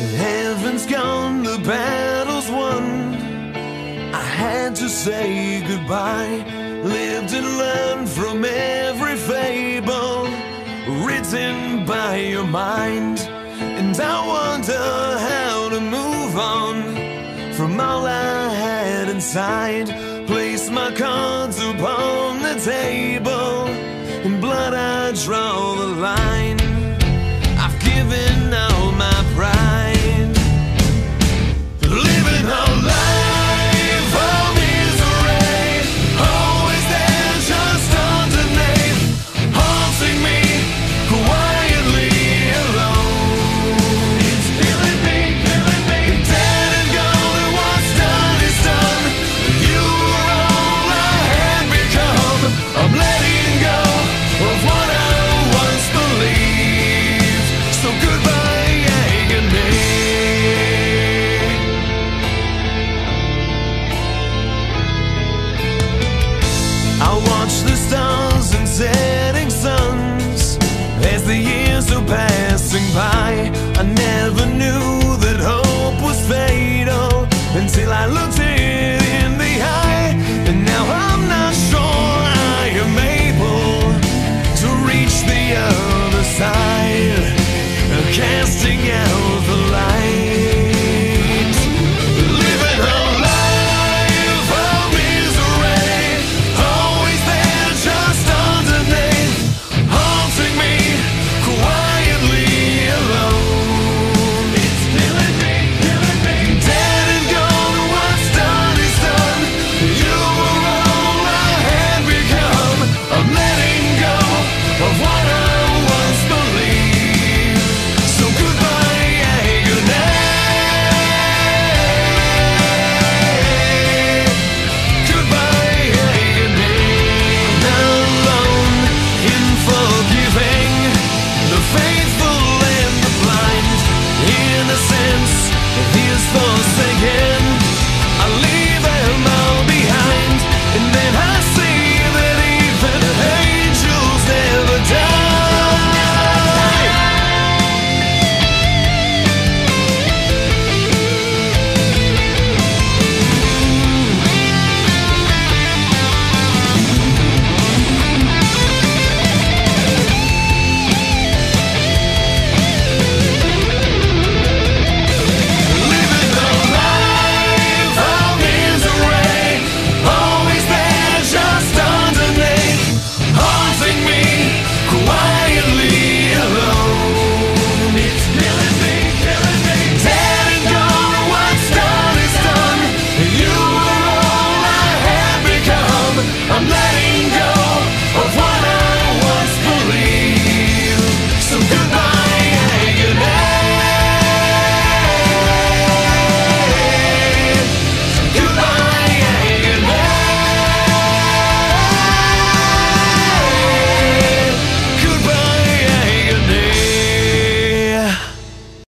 Heaven's gone, the battle's won. I had to say goodbye. Lived and learned from every fable written by your mind. And I wonder how to move on from all I had inside. Place my cards upon the table. In blood, I draw the line. By. I never knew that hope was fatal until I looked for sale.